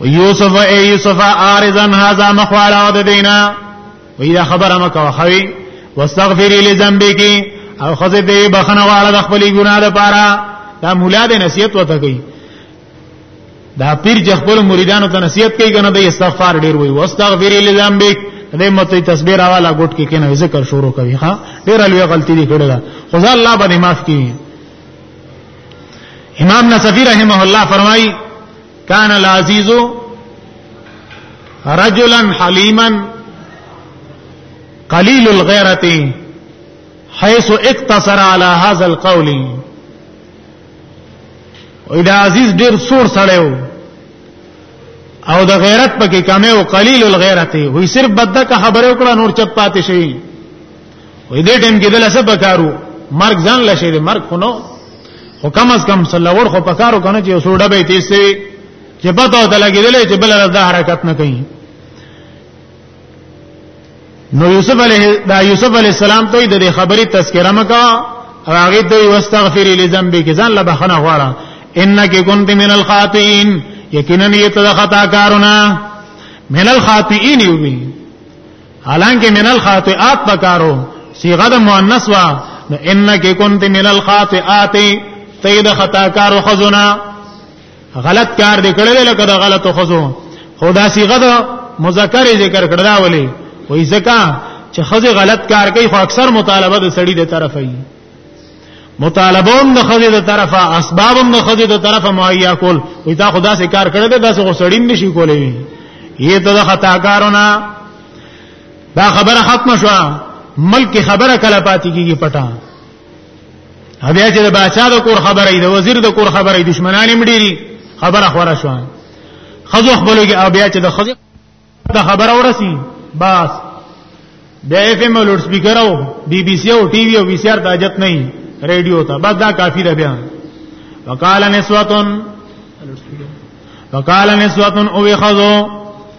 یوسف ای یوسف ارزن هاذا مخوالا د دینا وی دا خبره مکو خوي واستغفر لذنبک او خزه دې بخنه واړه د خپل ګناه لپاره دا مولا دې نصیحت وته کوي دا پیر چې خپل مریدانو ته نصیحت کوي کنه د استغفار ډیر وي واستغفر لذنبک دې مته تسبیح راواله ګټ کې کنه ذکر شروع کوي ها ډیر لوی غلطی دې کړل خو ځا الله باندې معاف کړي امام نصفی رحمه الله فرمایي کان العزیز رجلا حلیما قلیل الغیرته حيث اقتصر على هذا القول او دا عزیز ډیر سور سړیو او د غیرت پکې کمه او قلیل الغیرت وي صرف بده کا خبره وکړه نور چپ پاتې شي وې دې ټیم کې دلته څه پکارو مرګ ځان لشه دې مرګ خونو خو کم از کم سلوړ خو پکارو کنه چې وسوډه به تیز سي چې پته ته لګیدلې چې بل رضا حرکت نه کوي نو یوسف علیه دا یوسف علیه السلام ته د خبرې تذکرہ مکا هغه ته واستغفر لذنبک ځان له بخنه غواړه انک کنت من الخاطئین یقینا یتذ خطا کارونه من الخاطئین یوبین حالانکه من الخاطئات پکارو صيغه د مؤنث وا نو انک كنت من الخاطئات تید خطا کارو خزونه غلط کار دی کړل لکه د غلط خزو خدا صيغه د مذکر ذکر کړدا ولي وای زکا چې خزه غلط کار کوي خو اکثر مطالبه د سړي د طرفه وي مطالبه هم د خدای د طرفه اسباب هم د خدای د طرفه مهیا کول وي دا خدا سي کار کړی دا څه غسړین نشي کولای وي یې ته د خطاګارونه دا خبره ختم شو ملک خبره کله پاتې کیږي پټه بیا چې د بادشاہ د کور خبره ای د وزیر د کور خبره ای دشمنان مډيري خبره خورا شو خزو خپلوږي او بیا چې د خزو دا خبر اورسی بس د اف ام لوډ سپیکر او بی بی سی او ټي وي او وی سي ار ته حاجت نه رادیو ته بس دا کافی ده بیا وقال نسوتن وقال نسوتن او خذو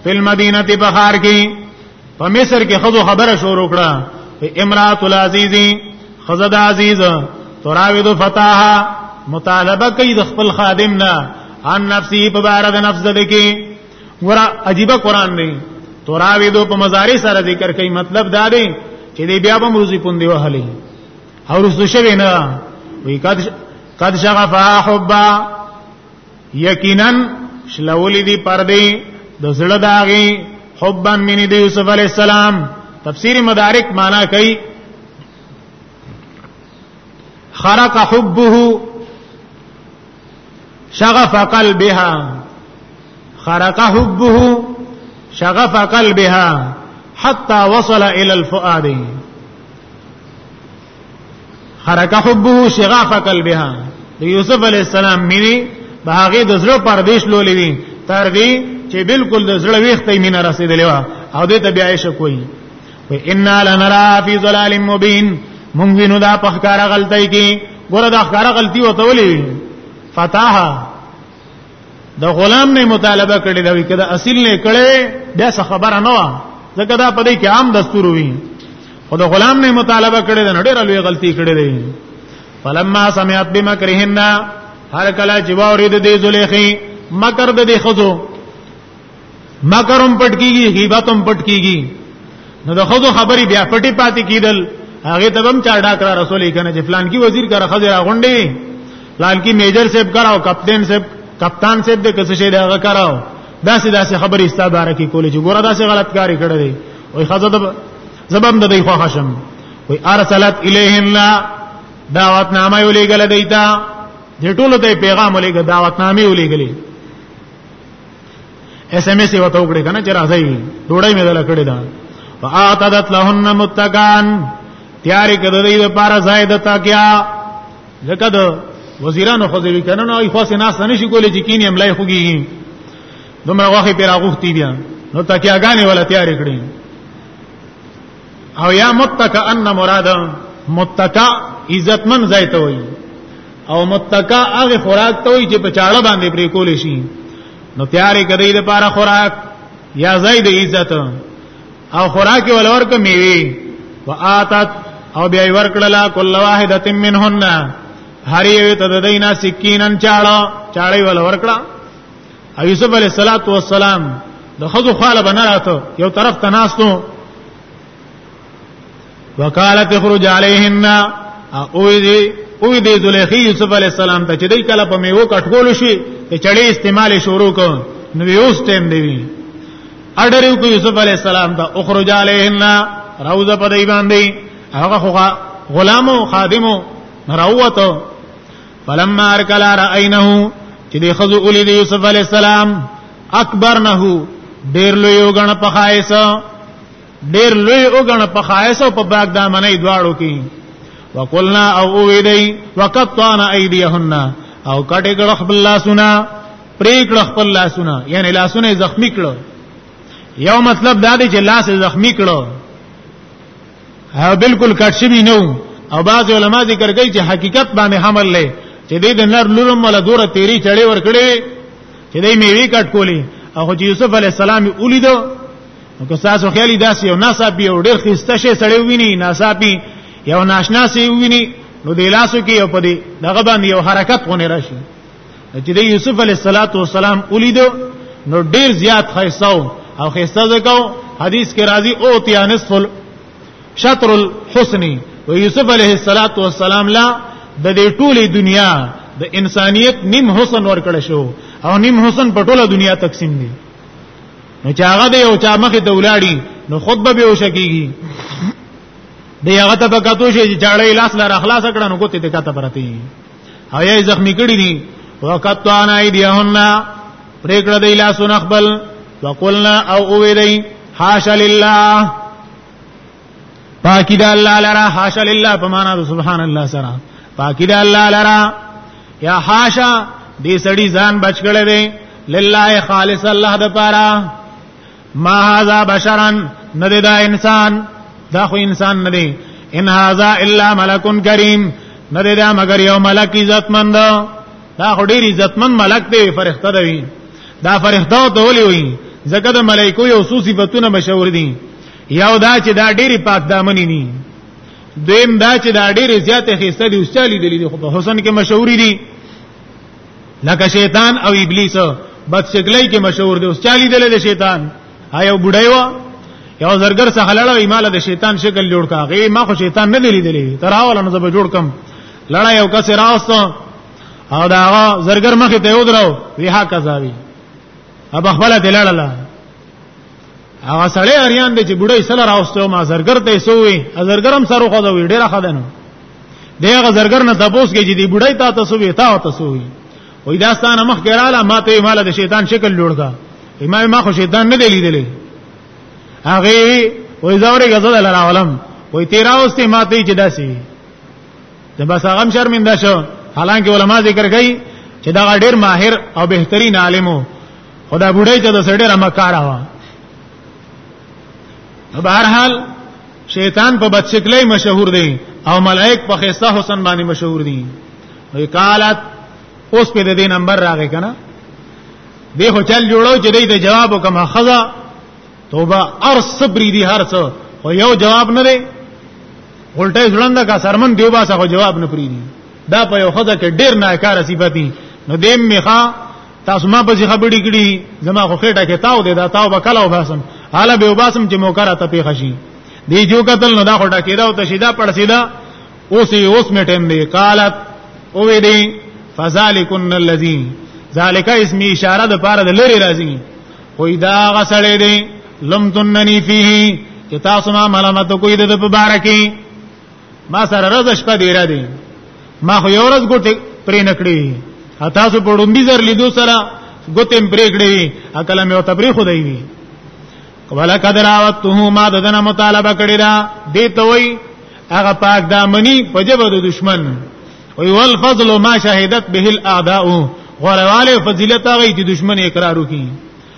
فی المدینه بخار کی په مصر کې خذو خبره شروع کړه امرات العزیزی خزد عزیز تراوید فتاها مطالبه کوي د خپل خادم نه ان نفسي په بار د نفس دلکی ګور عجیب قران دی توراوی دو په مزاری سره ذکر کوي مطلب دا دی چې دی بیا به مرزي پوندې وهلې او رسو شوی نه وی قد قد شغف حبا یقینا شلولی دی پردی د زړه داغي حبا من دی یوسف علی السلام تفسیر مدارک معنا کوي خرق حبه شغف قلبها خرق حبه شغف قلبها حتى وصل الى الفؤاد خرق حبه شغف قلبها د یوسف علی السلام مینه د هغه د زړه پردیش لولې وی تر دې چې بالکل د زړه ویخته مینه رسیدلې و او دې ته بیا عشق وایي و ان لنرا فی ظلال مبین مونږ وینو دا په ښکار غلطی کې ګوره دا ښکار غلطی وته ولې فتاح د غلام نه مطالبه کړې دا وی کده اصل نه کړې بیا څه خبره نه و ځکه دا په دې کې عام دستور وی خو د غلام نه مطالبه کړې دا ډېر لوی غلطی کړې دی فلما سمعت بمکرهن هر کله چې وورید دې زلیخي مکر د دې خزو مکر هم پټ کیږي غیبت هم پټ کیږي نو د خود خبرې بیا پټي پاتې کیدل هغه ته هم چا ډاکرا رسول کنه چې فلان کی وزیر کرا خزر غونډي فلان کی میجر صاحب کراو کپتان صاحب کپتان صاحب د کس شي دا کراو داسې داسې خبرې استاداره کې کولې چې ګوره داسې غلط کاری کړی دی وای خزه د زبم د دی خو خشم وای ارسلت الیهم لا دعوت نامه ولېګل دیتا د ټولو ته پیغام ولېګ دعوت نامه ولېګلې اس ام اس یو ته وکړي کنه چې راځي ډوړې مې دل کړې ده فاعتدت لهن متقان تیاری کړه دې لپاره زائد تکیا لکه د وزیرانو خو دې کنه نو خو سه ناس نه شي کولای چې کینې املای خوږي دومره واخې پیر اغوختی بیا نو تکیاګانې ولا تیار کړی او یا متکئن مراد متکئ عزتمن ځای ته وایي او متکا هغه خوراک ته وي چې په چاړه باندې پرې کول شي نو تیارې کړی د پاره خوراک یا زید عزت او خوراک ولور ک میوي واتت او بیا ورکړلا کل واحده منهن هر یو ته د دینا سکینن چاړه چاړې ولور کړه او یوسف علی الصلوات والسلام د خزو خاله بنراته یو طرف تناستو وقالت اخرج عليهن او دې او دې زلیخی یوسف علی السلام ته چې دای کله په میو کټکول شي چې چړې استعمال شروع کو نو یوس تیم دی اډر یو کو یوسف علی السلام ته اخرج علیهن روزه په دی باندې هغه خو غلامو خادمو راوته فلما ارکل رأینه چې د خزو اولی د یوسف علی السلام اکبر نه ډیر لوی وګڼ په خایسه ډیر لوی وګڼه په خایس او په باغ دامنې دواړو کې وقلنا او اویدی وقطعنا ایدیهن او کټه کړه خپل لاسونه پرې کړه خپل لاسونه یعنی لاسونه زخمی کړه یو مطلب دا دی چې لاس زخمی کړه او بالکل کټ شوی نو او بعض علما ذکر کوي چې حقیقت باندې حمل لې چې دې د نر لورم ولا دوره تیری چړې ور کړې چې دې میوي کټ کولی او چې یوسف علی السلام ولیدو نو که تاسو خیالي داسې یو ناصابي او ډېر خسته شي سړی ویني ناصابي یو ناشنا سي ویني نو د لاسو کې یو پدې دغه باندې یو حرکت غونې راشي چې د یوسف علی صلوات و سلام ولید نو ډېر زیات خیساو او خیسته زکاو حدیث کې راځي او تیا نصف شطر الحسن و یوسف علیه الصلاۃ والسلام لا د دې ټولې دنیا د انسانیت نیم حسن ورکړ شو او نیم حسن په ټوله دنیا تقسیم دي نو چې هغه به یو چا مخې ته ولاړی نو خود به وشو کیږي دی هغه ته پکاتو شي چې چاړې لاس لار اخلاص کړه نو کوته دکاته پرتی او یې زخمی کړی دي وقت انا ایدیهن پریکړه دی لاسونه خپل وقلنا او اوی دی حاش لله پاکی دا الله لرا حاشا لله په معنا د سبحان الله سره پاکی دا الله لرا یا حاشا دې سړی ځان بچ کړی دی لله خالص الله د پاره ما هذا بشرا نه دا انسان دا خو انسان نه دی ان هذا الا ملک کریم نه دا مگر یو ملک عزتمند دا خو ډیر عزتمند ملک دی فرښتہ دی دا فرښتہ ته ولي وي زګد ملائکو یو څو صفاتونه مشهور دي یو دا چې دا ډېری پاک دامنې ني دویم دا چې دا ډېری زیاتې خسته دي اوسالي دي خو په حسن کې مشهوري دي لکه شیطان او ابلیس بد شکلای کې مشهور دي اوسالي دي له شیطان آیا بډای و یو زرګر څخه لړوي مال د شیطان شکل جوړ کا غي ما خو شیطان نه دی لیدلی تر اول نه زب جوړ کم لړای یو کس راوستو او دا زرګر مخ ته یو درو وی ها کزاوی اب خپل دلاله هغه سړی اریان دی چې بډای سره راوستو ما زرګر ته سوې زرګرم سره خو دا وی ډیره خدانو دی هغه زرګر نه تاسو کې چې دی بډای تا تاسو وی تا تاسو وی وې دا ستانه مخ ګراله ما ته مال د شیطان شکل لوړګا امام ما خو شیطان نه دی لیدلې هغه وې زوري غزل لرا علم وې تیرا اوسته ما ته چې داسي د بس هغه شرمنده شو حالانکه علما ذکر کوي چې دا ډېر ماهر او بهترین عالمو خدا بډای ته د سړی را مکاره وا په هر حال شیطان په بدشکلۍ مشهور دی او ملائک په خسته حسن باندې مشهور دي وی قالت اوس په دې نمبر راغی کنه دی خو چل جوړو چې دې ته جواب وکم خزا توبه ار صبر دي هر څه خو یو جواب نه دی الټه ځړنده کا سرمن دیوبا څخه جواب نه پری دي دا په یو خزا کې ډیر ناکاره صفاتی نو دیم میخه تاسو ما پسې خبرې کړې زما خو خېټه کې تاو دی دا تاو وکاله وباسم حالا به وباسم چې موکره ته پیښ شي دی جو قتل نو دا خو ټکې دا او تشیدا پړسیدا اوس یې اوس می ټیم دی قالت او وی دی فذالکن الذی ذالک اسم اشاره د پاره د لری راځي خو دا غسړې دی لم تننی فيه چې تاسو ما ملامت کوی د په بارکی ما سره راز شپه ډیره دی ما خو یو ورځ ګټه پرې نکړې تاسو په ډومبي زر لیدو سره ګوتې پرې کړې اکل مې او تبری خدای وی ولا قدر اوته ما ددن مطالبه کړی دا دې ته وای هغه پاک دامنی په جبه د دشمن وی والفضل ما شهادت به الاعداء غورواله فضیلت هغه چې دشمن اقرار وکړي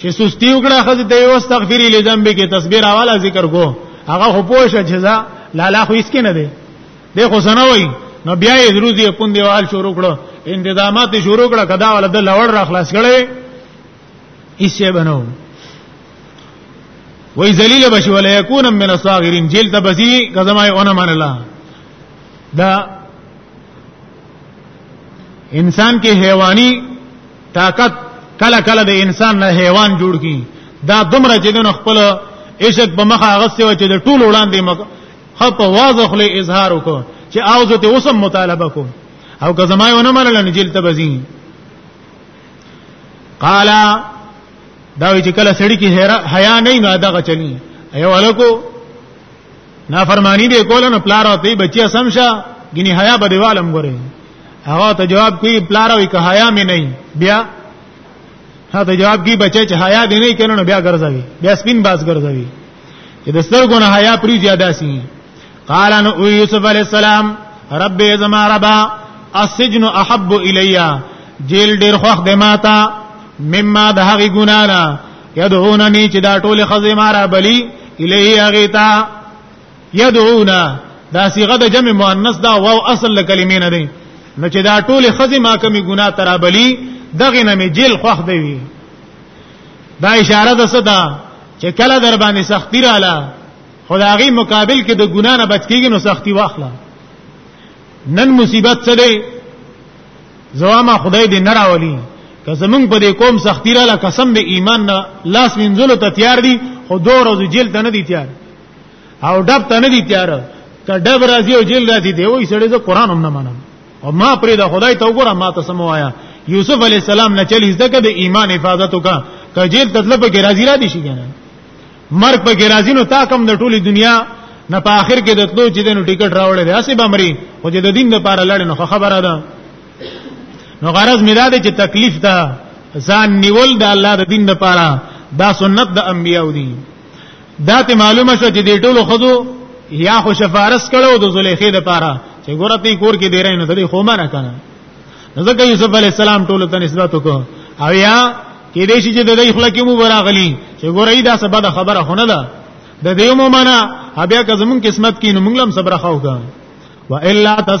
چې سستی وکړه خزه ته یو استغفر له ذنب کې تسبیح راواله ذکر کو هغه خو پوه شه چې دا لالا خو اس کې نه دی دی خو سنا وای نو بیا یې دروځي پون دیوال شروع کړو انتظامات شروع کړه کدا ول د لوړ را خلاص کړي ایسه بنو وای ذلیل بشي ولا یکون من الصاغرین جیل ته بسی کزمای اون من الله دا انسان کې حیواني طاقت کله کله د انسان نه حیوان جوړ کی دا دومره چې دنه خپل عشق په مخه غسته و چې د ټول وړاندې مګ خپ واضح خپل اظهار وکړ چې اوزه ته اوسم مطالبه کو او که زما یو نه منل نه جیل ته بزین قالا دا وی چې کله سړی کې حیا نه نه دغه چلی ایو الکو نافرمانی دی کول نو پلار او تی بچیا سمشه ګینه حیا به دیوالم ګره هغه ته جواب کوي پلار وي که حیا مې نه بیا هغه ته جواب کوي بچي چې حیا دې نه کینو بیا ګرځوي بیا سپین باز ګرځوي چې د سترګو نه حیا پری زیاده سي قال ان یوسف علی السلام رب زما ربا السجن احب الیا جیل ډیر خوخ د ماتا مما د هغه ګنا نه یدعوننی چې دا ټول خزماره بلی الیه غیتا یدعونا دا صيغه د جمع مؤنث دا واو اصل له کلمې نه دی نو چې دا ټول خزي ما کمی ګناه ترابلی دغه نه می جیل خوخ دی وی دا اشاره ده صدا چې کله در باندې سختی رااله خدایي مقابل کې د ګنا نه بچ کیږي نو سختی واخله نن مصیبت څه دی زوامه خدای دې نه راولي که زمونږ په دې قوم سختی رااله قسم به ایمان نه لاس وینځلو ته تیار دي خو دوه ورځې جیل ته نه دي تیار او ډب ته نه دي تیار که ډب راځي او جیل راځي دی وای سړی زه قران هم نه منم او ما پرې د خدای ته وګوره ما ته سم وایا یوسف علی السلام نه چلی زده کده ایمان حفاظت وکا که جیل ته تلپ کې راځي را دي شي کنه مرګ په کې راځي نو تا کم د ټولي دنیا نه په اخر کې د تلو چې دنو ټیکټ راوړل دی اسی بمري او چې د دین لپاره لړ نو خبره ده نو غرض مې دا دی چې تکلیف ده ځان نیول د الله د دین لپاره دا سنت د انبیو دي دا ته معلومه شو چې دې ټولو خدو یا خو شفارس کړو د زلیخې د پاره چې ګوره تی کور کې دی رې نه دې خو ما نه کنه ځکه یوسف علی السلام ټولو ته نسبت وکړو او یا کې دې چې د دې خلک مو براغلی چې ګوره ای دا سبا د خبره خونه ده د دې مو معنا بیا که زمون قسمت کې نو موږ لم صبر خاوګا والا تس